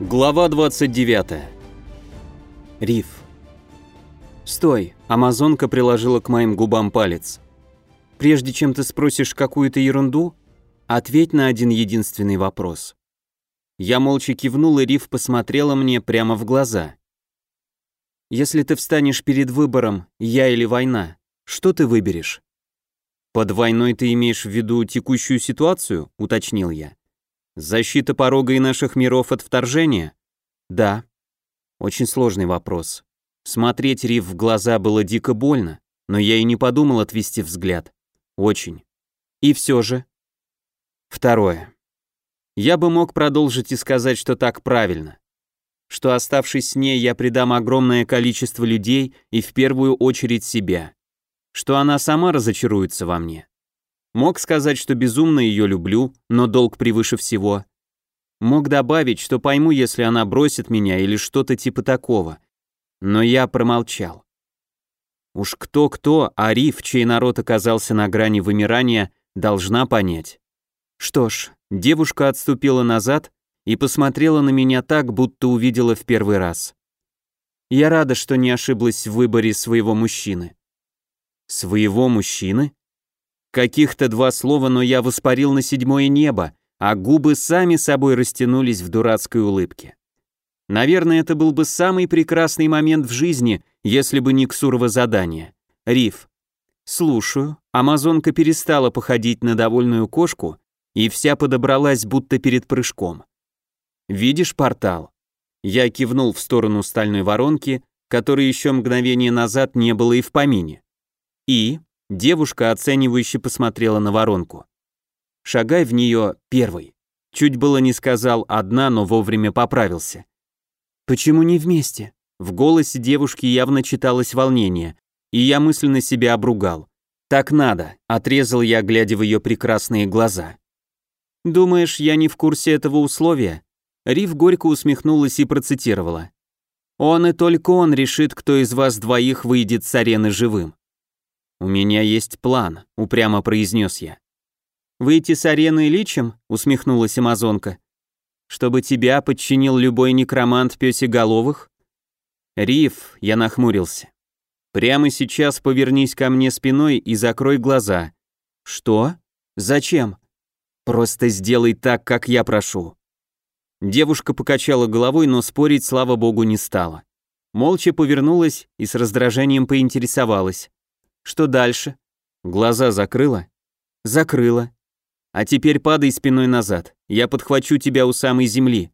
Глава 29. Риф. Стой, амазонка приложила к моим губам палец. Прежде чем ты спросишь какую-то ерунду, ответь на один единственный вопрос. Я молча кивнул, и Риф посмотрела мне прямо в глаза. Если ты встанешь перед выбором, я или война, что ты выберешь? Под войной ты имеешь в виду текущую ситуацию, уточнил я. Защита порога и наших миров от вторжения? Да. Очень сложный вопрос. Смотреть Рив в глаза было дико больно, но я и не подумал отвести взгляд. Очень. И все же. Второе. Я бы мог продолжить и сказать, что так правильно. Что оставшись с ней, я предам огромное количество людей и в первую очередь себя. Что она сама разочаруется во мне. Мог сказать, что безумно ее люблю, но долг превыше всего. Мог добавить, что пойму, если она бросит меня или что-то типа такого. Но я промолчал. Уж кто-кто, а Риф, чей народ оказался на грани вымирания, должна понять. Что ж, девушка отступила назад и посмотрела на меня так, будто увидела в первый раз. Я рада, что не ошиблась в выборе своего мужчины. Своего мужчины? Каких-то два слова, но я воспарил на седьмое небо, а губы сами собой растянулись в дурацкой улыбке. Наверное, это был бы самый прекрасный момент в жизни, если бы не Ксурово задание. Риф. Слушаю. Амазонка перестала походить на довольную кошку и вся подобралась, будто перед прыжком. Видишь портал? Я кивнул в сторону стальной воронки, которой еще мгновение назад не было и в помине. И Девушка оценивающе посмотрела на воронку. Шагай в нее первый. Чуть было не сказал одна, но вовремя поправился. Почему не вместе? В голосе девушки явно читалось волнение, и я мысленно себя обругал. Так надо, отрезал я, глядя в ее прекрасные глаза. Думаешь, я не в курсе этого условия? Рив горько усмехнулась и процитировала. Он и только он решит, кто из вас двоих выйдет с арены живым. «У меня есть план», — упрямо произнес я. «Выйти с арены личем?» — усмехнулась амазонка. «Чтобы тебя подчинил любой некромант пёсеголовых?» «Риф», — я нахмурился. «Прямо сейчас повернись ко мне спиной и закрой глаза». «Что? Зачем?» «Просто сделай так, как я прошу». Девушка покачала головой, но спорить, слава богу, не стала. Молча повернулась и с раздражением поинтересовалась. Что дальше? Глаза закрыла? Закрыла. А теперь падай спиной назад. Я подхвачу тебя у самой земли.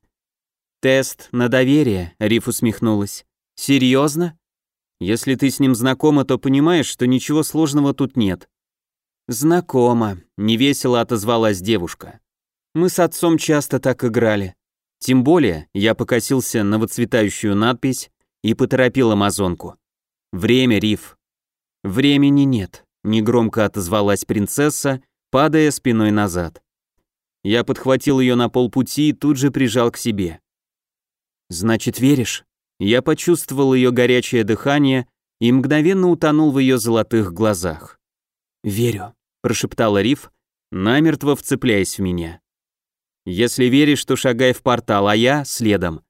Тест на доверие, Риф усмехнулась. Серьезно? Если ты с ним знакома, то понимаешь, что ничего сложного тут нет. Знакома, невесело отозвалась девушка. Мы с отцом часто так играли. Тем более, я покосился на выцветающую надпись и поторопил амазонку. Время, Риф. «Времени нет», — негромко отозвалась принцесса, падая спиной назад. Я подхватил ее на полпути и тут же прижал к себе. «Значит, веришь?» Я почувствовал ее горячее дыхание и мгновенно утонул в ее золотых глазах. «Верю», — прошептала Риф, намертво вцепляясь в меня. «Если веришь, то шагай в портал, а я — следом».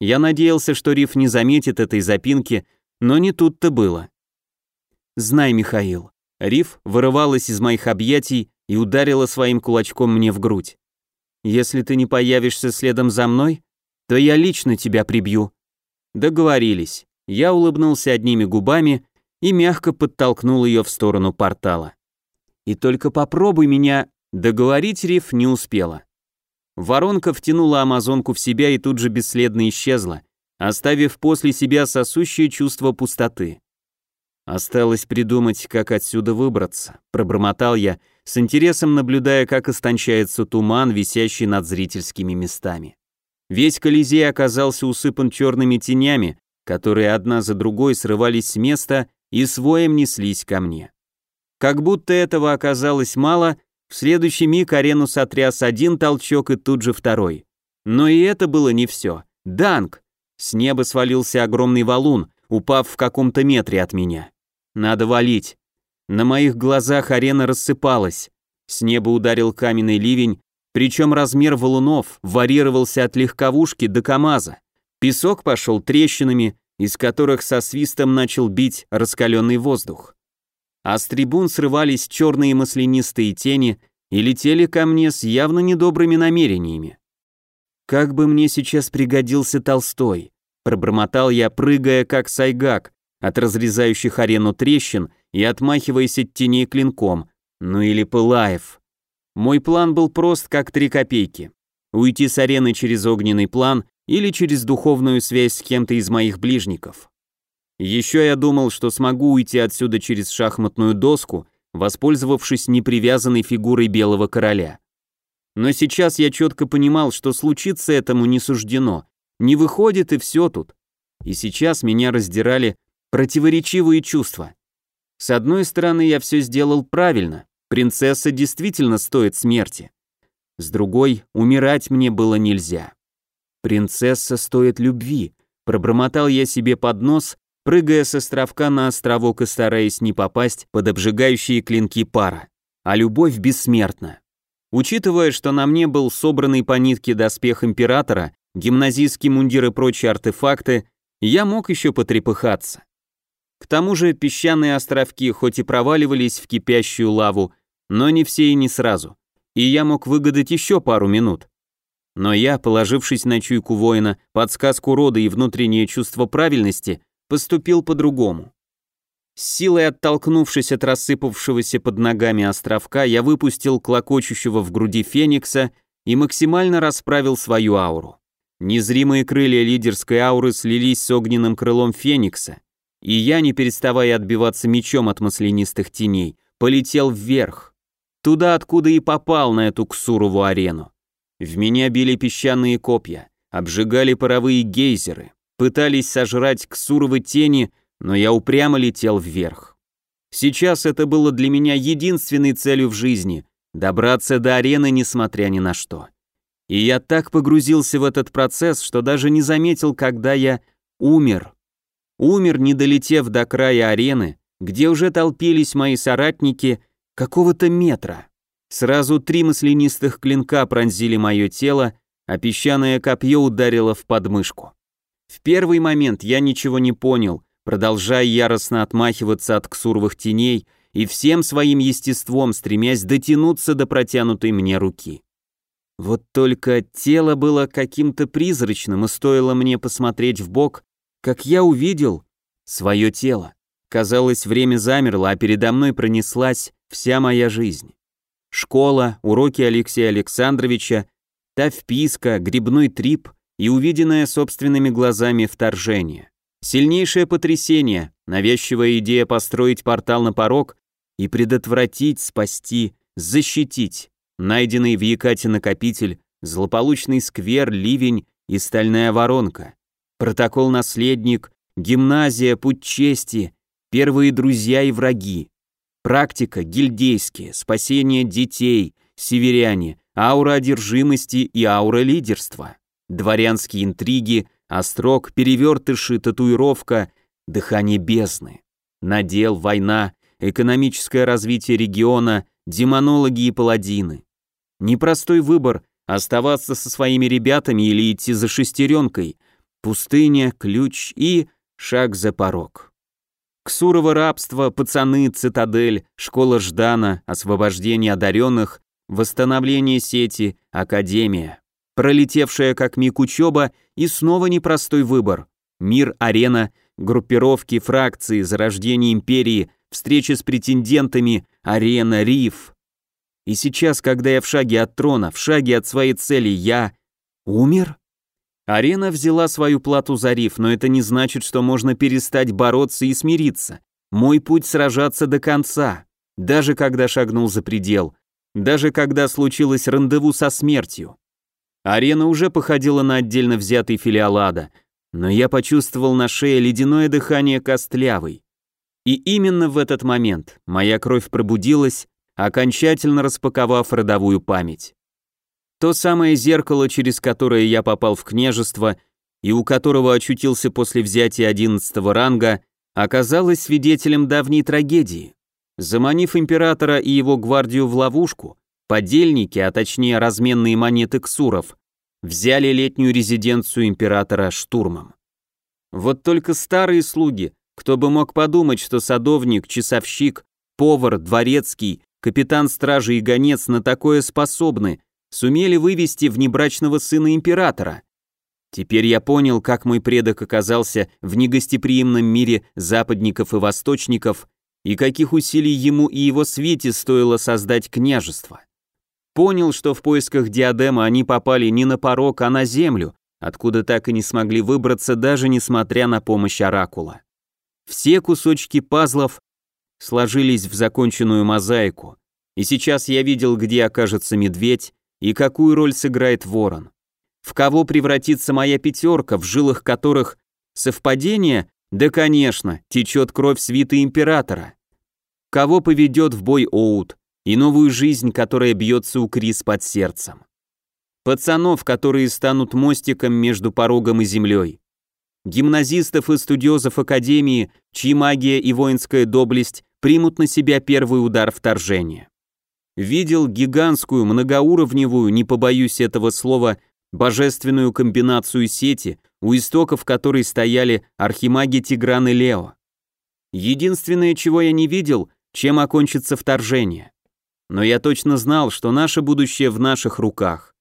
Я надеялся, что Риф не заметит этой запинки, но не тут-то было. Знай, Михаил. Риф вырывалась из моих объятий и ударила своим кулачком мне в грудь. Если ты не появишься следом за мной, то я лично тебя прибью. Договорились. Я улыбнулся одними губами и мягко подтолкнул ее в сторону портала. И только попробуй меня... Договорить Риф не успела. Воронка втянула амазонку в себя и тут же бесследно исчезла, оставив после себя сосущее чувство пустоты. Осталось придумать, как отсюда выбраться, пробормотал я, с интересом наблюдая, как истончается туман, висящий над зрительскими местами. Весь Колизей оказался усыпан черными тенями, которые одна за другой срывались с места и своем неслись ко мне. Как будто этого оказалось мало, в следующий миг арену сотряс один толчок и тут же второй. Но и это было не все. Данг! С неба свалился огромный валун, упав в каком-то метре от меня. Надо валить. На моих глазах арена рассыпалась. С неба ударил каменный ливень, Причем размер валунов варьировался от легковушки до КАМАЗа. Песок пошел трещинами, из которых со свистом начал бить раскаленный воздух. А с трибун срывались черные маслянистые тени и летели ко мне с явно недобрыми намерениями. «Как бы мне сейчас пригодился Толстой», пробормотал я, прыгая как сайгак от разрезающих арену трещин и отмахиваясь от теней клинком, ну или Пылаев. Мой план был прост, как три копейки. Уйти с арены через огненный план или через духовную связь с кем-то из моих ближников. Еще я думал, что смогу уйти отсюда через шахматную доску, воспользовавшись непривязанной фигурой белого короля. Но сейчас я четко понимал, что случиться этому не суждено, не выходит и все тут. И сейчас меня раздирали противоречивые чувства. С одной стороны, я все сделал правильно, принцесса действительно стоит смерти. С другой, умирать мне было нельзя. Принцесса стоит любви, пробормотал я себе под нос, прыгая с островка на островок и стараясь не попасть под обжигающие клинки пара. А любовь бессмертна. Учитывая, что на мне был собранный по нитке доспех императора, гимназийский мундир и прочие артефакты, я мог еще потрепыхаться. К тому же песчаные островки хоть и проваливались в кипящую лаву, но не все и не сразу, и я мог выгадать еще пару минут. Но я, положившись на чуйку воина, подсказку рода и внутреннее чувство правильности, поступил по-другому. С силой оттолкнувшись от рассыпавшегося под ногами островка, я выпустил клокочущего в груди феникса и максимально расправил свою ауру. Незримые крылья лидерской ауры слились с огненным крылом феникса, и я, не переставая отбиваться мечом от маслянистых теней, полетел вверх, туда, откуда и попал на эту ксурову арену. В меня били песчаные копья, обжигали паровые гейзеры, пытались сожрать ксуровы тени, но я упрямо летел вверх. Сейчас это было для меня единственной целью в жизни — добраться до арены, несмотря ни на что. И я так погрузился в этот процесс, что даже не заметил, когда я умер. Умер, не долетев до края арены, где уже толпились мои соратники какого-то метра. Сразу три маслянистых клинка пронзили мое тело, а песчаное копье ударило в подмышку. В первый момент я ничего не понял, продолжая яростно отмахиваться от ксуровых теней и всем своим естеством стремясь дотянуться до протянутой мне руки. Вот только тело было каким-то призрачным, и стоило мне посмотреть в бок, как я увидел свое тело. Казалось, время замерло, а передо мной пронеслась вся моя жизнь. Школа, уроки Алексея Александровича, та вписка, грибной трип и увиденное собственными глазами вторжение. Сильнейшее потрясение, навязчивая идея построить портал на порог и предотвратить, спасти, защитить. Найденный в Якате накопитель, злополучный сквер, ливень и стальная воронка. Протокол «Наследник», гимназия, путь чести, первые друзья и враги. Практика, гильдейские, спасение детей, северяне, аура одержимости и аура лидерства. Дворянские интриги, острог, перевертыши, татуировка, дыхание бездны. Надел, война, экономическое развитие региона, демонологи и паладины. Непростой выбор – оставаться со своими ребятами или идти за шестеренкой – Пустыня, ключ и шаг за порог. Ксурово рабство, пацаны, цитадель, школа Ждана, освобождение одаренных, восстановление сети, академия. Пролетевшая как миг учеба и снова непростой выбор. Мир, арена, группировки, фракции, зарождение империи, встречи с претендентами, арена, риф. И сейчас, когда я в шаге от трона, в шаге от своей цели, я умер? Арена взяла свою плату за риф, но это не значит, что можно перестать бороться и смириться. Мой путь сражаться до конца, даже когда шагнул за предел, даже когда случилось рандеву со смертью. Арена уже походила на отдельно взятый филиал ада, но я почувствовал на шее ледяное дыхание костлявой. И именно в этот момент моя кровь пробудилась, окончательно распаковав родовую память. То самое зеркало, через которое я попал в княжество и у которого очутился после взятия одиннадцатого ранга, оказалось свидетелем давней трагедии. Заманив императора и его гвардию в ловушку, подельники, а точнее разменные монеты ксуров, взяли летнюю резиденцию императора штурмом. Вот только старые слуги, кто бы мог подумать, что садовник, часовщик, повар, дворецкий, капитан стражи и гонец на такое способны, сумели вывести внебрачного сына императора. Теперь я понял, как мой предок оказался в негостеприимном мире западников и восточников, и каких усилий ему и его свете стоило создать княжество. Понял, что в поисках диадемы они попали не на порог, а на землю, откуда так и не смогли выбраться, даже несмотря на помощь оракула. Все кусочки пазлов сложились в законченную мозаику, и сейчас я видел, где окажется медведь и какую роль сыграет ворон. В кого превратится моя пятерка, в жилах которых совпадение? Да, конечно, течет кровь свиты императора. Кого поведет в бой Оут и новую жизнь, которая бьется у Крис под сердцем. Пацанов, которые станут мостиком между порогом и землей. Гимназистов и студиозов Академии, чьи магия и воинская доблесть примут на себя первый удар вторжения. Видел гигантскую, многоуровневую, не побоюсь этого слова, божественную комбинацию сети, у истоков которой стояли архимаги Тигран и Лео. Единственное, чего я не видел, чем окончится вторжение. Но я точно знал, что наше будущее в наших руках.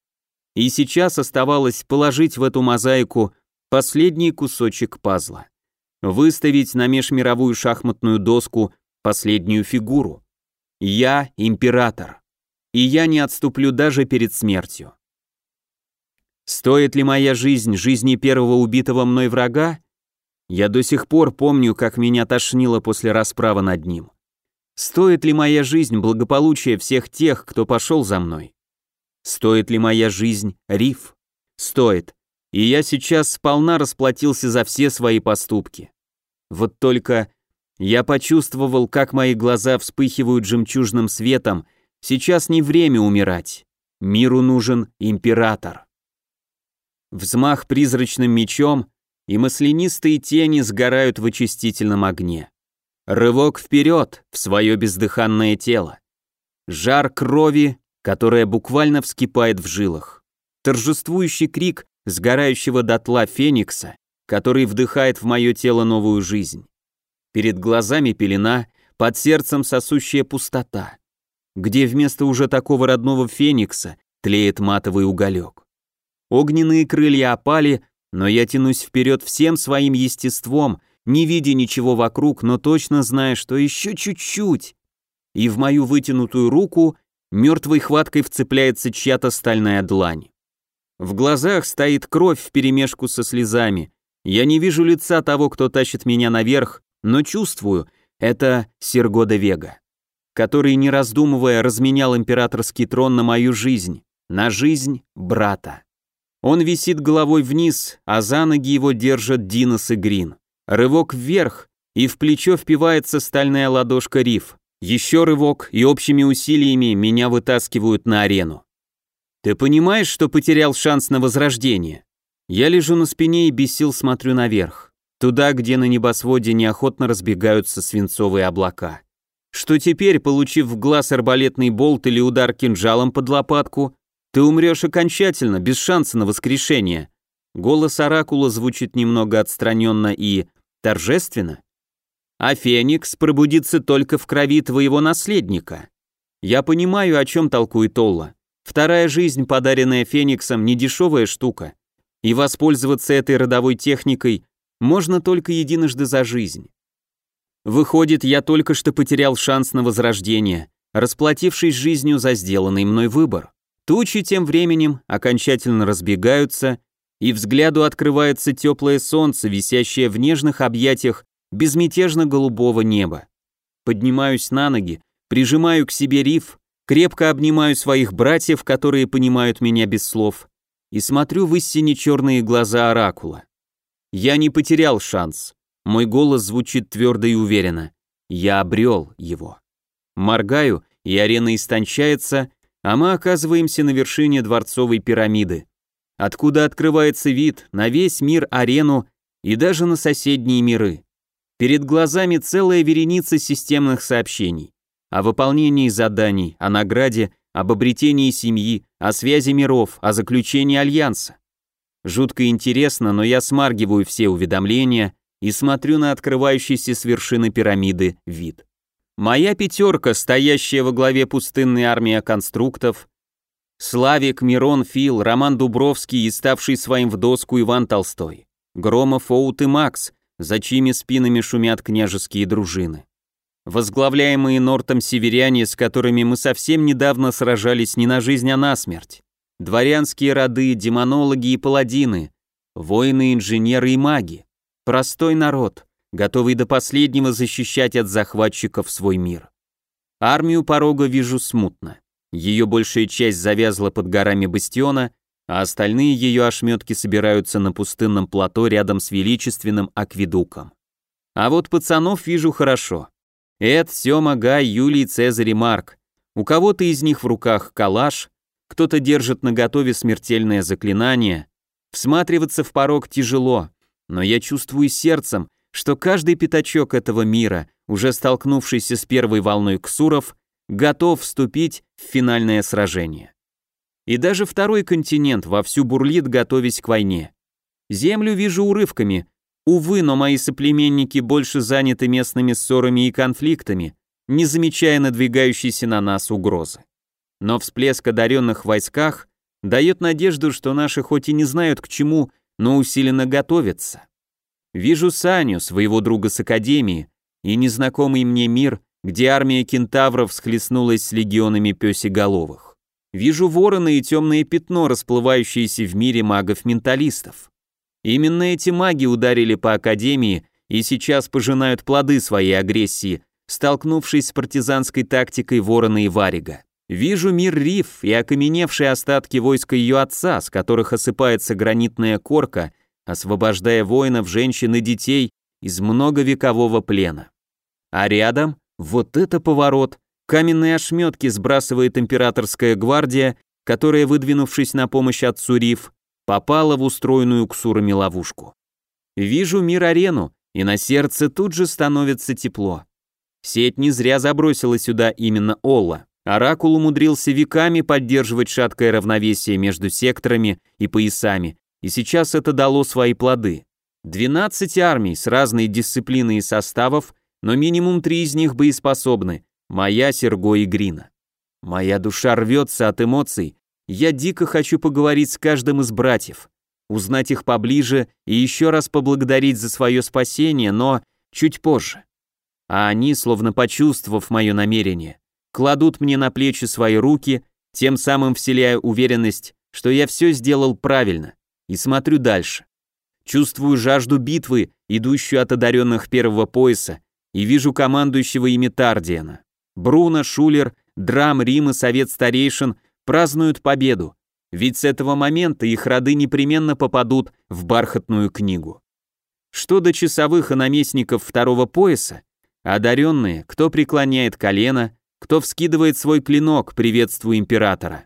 И сейчас оставалось положить в эту мозаику последний кусочек пазла. Выставить на межмировую шахматную доску последнюю фигуру. Я император. И я не отступлю даже перед смертью. Стоит ли моя жизнь жизни первого убитого мной врага? Я до сих пор помню, как меня тошнило после расправы над ним. Стоит ли моя жизнь благополучия всех тех, кто пошел за мной? Стоит ли моя жизнь риф? Стоит. И я сейчас сполна расплатился за все свои поступки. Вот только я почувствовал, как мои глаза вспыхивают жемчужным светом. Сейчас не время умирать. Миру нужен император. Взмах призрачным мечом, и маслянистые тени сгорают в очистительном огне. Рывок вперед в свое бездыханное тело. Жар крови, которая буквально вскипает в жилах. Торжествующий крик сгорающего дотла феникса, который вдыхает в мое тело новую жизнь. Перед глазами пелена, под сердцем сосущая пустота, где вместо уже такого родного феникса тлеет матовый уголек. Огненные крылья опали, но я тянусь вперед всем своим естеством, не видя ничего вокруг, но точно зная, что еще чуть-чуть. И в мою вытянутую руку мертвой хваткой вцепляется чья-то стальная длань. В глазах стоит кровь вперемешку со слезами. Я не вижу лица того, кто тащит меня наверх, но чувствую, это Сергода Вега, который, не раздумывая, разменял императорский трон на мою жизнь, на жизнь брата. Он висит головой вниз, а за ноги его держат Динос и Грин. Рывок вверх, и в плечо впивается стальная ладошка Риф. Еще рывок, и общими усилиями меня вытаскивают на арену. Ты понимаешь, что потерял шанс на возрождение? Я лежу на спине и без сил смотрю наверх, туда, где на небосводе неохотно разбегаются свинцовые облака. Что теперь, получив в глаз арбалетный болт или удар кинжалом под лопатку, ты умрешь окончательно, без шанса на воскрешение. Голос Оракула звучит немного отстраненно и торжественно. А Феникс пробудится только в крови твоего наследника. Я понимаю, о чем толкует Олла. Вторая жизнь, подаренная Фениксом, не дешевая штука. И воспользоваться этой родовой техникой можно только единожды за жизнь. Выходит, я только что потерял шанс на возрождение, расплатившись жизнью за сделанный мной выбор. Тучи тем временем окончательно разбегаются, и взгляду открывается теплое солнце, висящее в нежных объятиях безмятежно-голубого неба. Поднимаюсь на ноги, прижимаю к себе риф, крепко обнимаю своих братьев, которые понимают меня без слов, и смотрю в истине черные глаза Оракула. Я не потерял шанс. Мой голос звучит твердо и уверенно. Я обрел его. Моргаю, и арена истончается, а мы оказываемся на вершине дворцовой пирамиды, откуда открывается вид на весь мир, арену и даже на соседние миры. Перед глазами целая вереница системных сообщений о выполнении заданий, о награде, об обретении семьи, о связи миров, о заключении альянса. Жутко интересно, но я смаргиваю все уведомления и смотрю на открывающийся с вершины пирамиды вид. Моя пятерка, стоящая во главе пустынной армии конструктов, Славик, Мирон, Фил, Роман Дубровский и ставший своим в доску Иван Толстой, Громов, Оут и Макс, за чьими спинами шумят княжеские дружины. Возглавляемые Нортом северяне, с которыми мы совсем недавно сражались не на жизнь, а на смерть. Дворянские роды, демонологи и паладины, воины, инженеры и маги. Простой народ, готовый до последнего защищать от захватчиков свой мир. Армию порога вижу смутно. Ее большая часть завязла под горами Бастиона, а остальные ее ошметки собираются на пустынном плато рядом с величественным акведуком. А вот пацанов вижу хорошо. Эд, Сёма, Гай, Юлий, Цезарь и Марк. У кого-то из них в руках калаш, кто-то держит наготове смертельное заклинание. Всматриваться в порог тяжело, но я чувствую сердцем, что каждый пятачок этого мира, уже столкнувшийся с первой волной ксуров, готов вступить в финальное сражение. И даже второй континент вовсю бурлит, готовясь к войне. Землю вижу урывками. Увы, но мои соплеменники больше заняты местными ссорами и конфликтами, не замечая надвигающейся на нас угрозы. Но всплеск одаренных в войсках дает надежду, что наши хоть и не знают к чему, но усиленно готовятся. Вижу Саню, своего друга с Академии, и незнакомый мне мир, где армия кентавров схлестнулась с легионами пёсеголовых. Вижу ворона и темное пятно, расплывающееся в мире магов-менталистов. Именно эти маги ударили по Академии и сейчас пожинают плоды своей агрессии, столкнувшись с партизанской тактикой ворона и варига. Вижу мир риф и окаменевшие остатки войска ее отца, с которых осыпается гранитная корка, освобождая воинов, женщин и детей из многовекового плена. А рядом вот это поворот, каменные ошметки сбрасывает императорская гвардия, которая, выдвинувшись на помощь отцу Риф, попала в устроенную ксурами ловушку. Вижу мир-арену, и на сердце тут же становится тепло. Сеть не зря забросила сюда именно Олла. Оракул умудрился веками поддерживать шаткое равновесие между секторами и поясами, и сейчас это дало свои плоды. 12 армий с разной дисциплиной и составов, но минимум три из них боеспособны, моя, Серго и Грина. Моя душа рвется от эмоций, я дико хочу поговорить с каждым из братьев, узнать их поближе и еще раз поблагодарить за свое спасение, но чуть позже. А они, словно почувствовав мое намерение, кладут мне на плечи свои руки, тем самым вселяя уверенность, что я все сделал правильно, и смотрю дальше. Чувствую жажду битвы, идущую от одаренных первого пояса, и вижу командующего ими Тардиана. Бруно, Шулер, Драм, Рим и Совет Старейшин празднуют победу, ведь с этого момента их роды непременно попадут в бархатную книгу. Что до часовых и наместников второго пояса, одаренные, кто преклоняет колено, кто вскидывает свой клинок, приветствуя императора.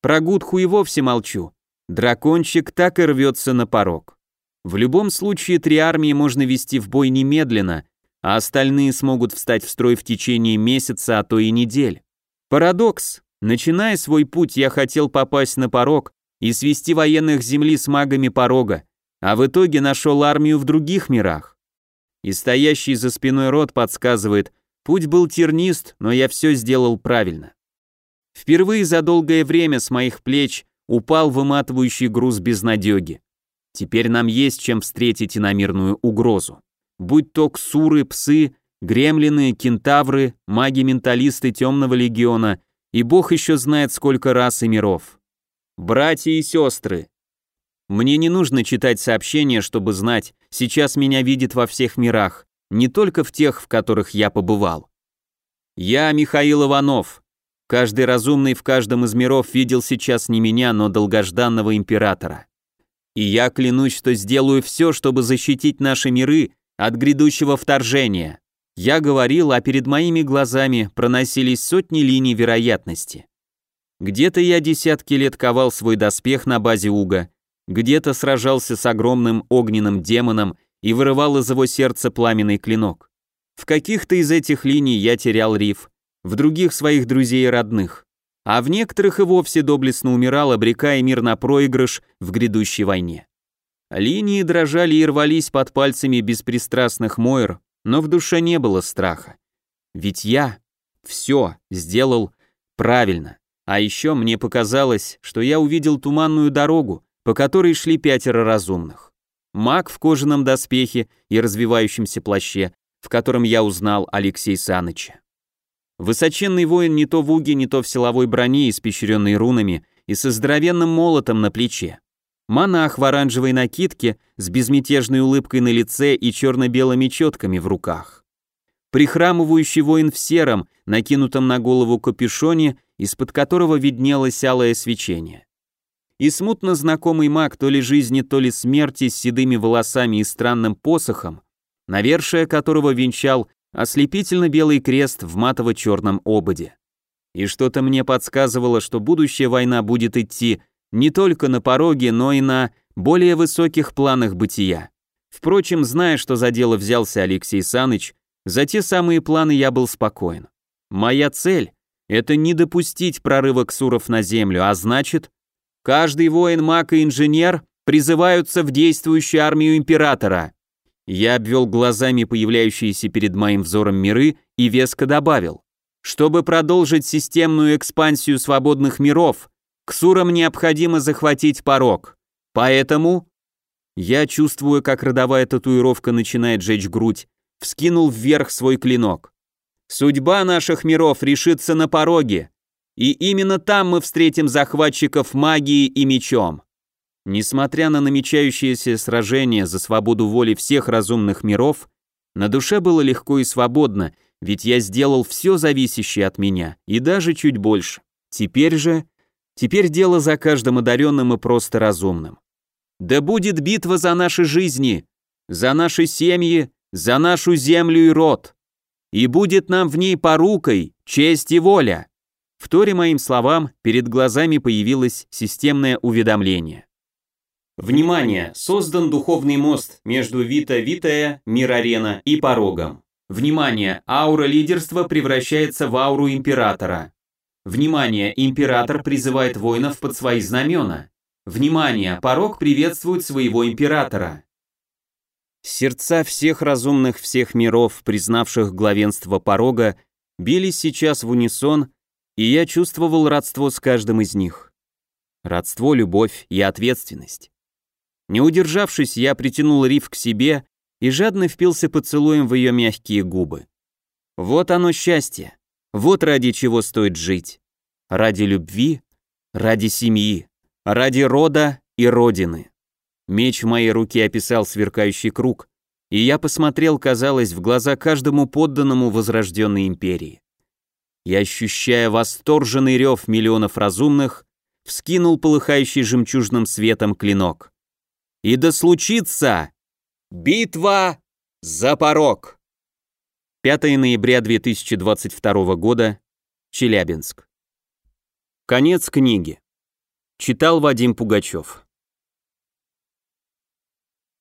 Про Гудху и вовсе молчу. Дракончик так и рвется на порог. В любом случае три армии можно вести в бой немедленно, а остальные смогут встать в строй в течение месяца, а то и недель. Парадокс. Начиная свой путь, я хотел попасть на порог и свести военных земли с магами порога, а в итоге нашел армию в других мирах. И стоящий за спиной род подсказывает, Путь был тернист, но я все сделал правильно. Впервые за долгое время с моих плеч упал выматывающий груз безнадеги. Теперь нам есть чем встретить иномирную угрозу. Будь то ксуры, псы, гремлины, кентавры, маги-менталисты темного легиона, и бог еще знает сколько рас и миров. Братья и сестры. Мне не нужно читать сообщения, чтобы знать, сейчас меня видит во всех мирах, не только в тех, в которых я побывал. Я Михаил Иванов. Каждый разумный в каждом из миров видел сейчас не меня, но долгожданного императора. И я клянусь, что сделаю все, чтобы защитить наши миры от грядущего вторжения. Я говорил, а перед моими глазами проносились сотни линий вероятности. Где-то я десятки лет ковал свой доспех на базе Уга, где-то сражался с огромным огненным демоном и вырывал из его сердца пламенный клинок. В каких-то из этих линий я терял риф, в других своих друзей и родных. а в некоторых и вовсе доблестно умирал, обрекая мир на проигрыш в грядущей войне. Линии дрожали и рвались под пальцами беспристрастных Мойр, но в душе не было страха. Ведь я все сделал правильно. А еще мне показалось, что я увидел туманную дорогу, по которой шли пятеро разумных. Маг в кожаном доспехе и развивающемся плаще, в котором я узнал Алексей Саныча. Высоченный воин не то в уге, не то в силовой броне, испещренной рунами, и со здоровенным молотом на плече. Монах в оранжевой накидке с безмятежной улыбкой на лице и черно-белыми четками в руках. Прихрамывающий воин в сером, накинутом на голову капюшоне, из-под которого виднелось алое свечение. И смутно знакомый маг то ли жизни, то ли смерти с седыми волосами и странным посохом, навершие которого венчал ослепительно белый крест в матово-черном ободе. И что-то мне подсказывало, что будущая война будет идти не только на пороге, но и на более высоких планах бытия. Впрочем, зная, что за дело взялся Алексей Саныч, за те самые планы я был спокоен. Моя цель — это не допустить прорыва ксуров на землю, а значит, каждый воин, маг и инженер призываются в действующую армию императора. Я обвел глазами появляющиеся перед моим взором миры и веско добавил. Чтобы продолжить системную экспансию свободных миров, ксурам необходимо захватить порог. Поэтому я чувствую, как родовая татуировка начинает жечь грудь, вскинул вверх свой клинок. Судьба наших миров решится на пороге, и именно там мы встретим захватчиков магией и мечом. Несмотря на намечающееся сражение за свободу воли всех разумных миров, на душе было легко и свободно, ведь я сделал все зависящее от меня, и даже чуть больше. Теперь же... Теперь дело за каждым одаренным и просто разумным. Да будет битва за наши жизни, за наши семьи, за нашу землю и род. И будет нам в ней порукой, честь и воля. В торе моим словам перед глазами появилось системное уведомление. Внимание! Создан духовный мост между Вита Витая, Мир-Арена и Порогом. Внимание! Аура лидерства превращается в ауру Императора. Внимание! Император призывает воинов под свои знамена. Внимание! Порог приветствует своего Императора. Сердца всех разумных всех миров, признавших главенство порога, бились сейчас в унисон, и я чувствовал родство с каждым из них. Родство, любовь и ответственность. Не удержавшись, я притянул Риф к себе и жадно впился поцелуем в ее мягкие губы. Вот оно счастье, вот ради чего стоит жить. Ради любви, ради семьи, ради рода и родины. Меч в моей руке описал сверкающий круг, и я посмотрел, казалось, в глаза каждому подданному возрожденной империи. И ощущая восторженный рев миллионов разумных, вскинул полыхающий жемчужным светом клинок. И да случится битва за порог. 5 ноября 2022 года, Челябинск. Конец книги. Читал Вадим Пугачев.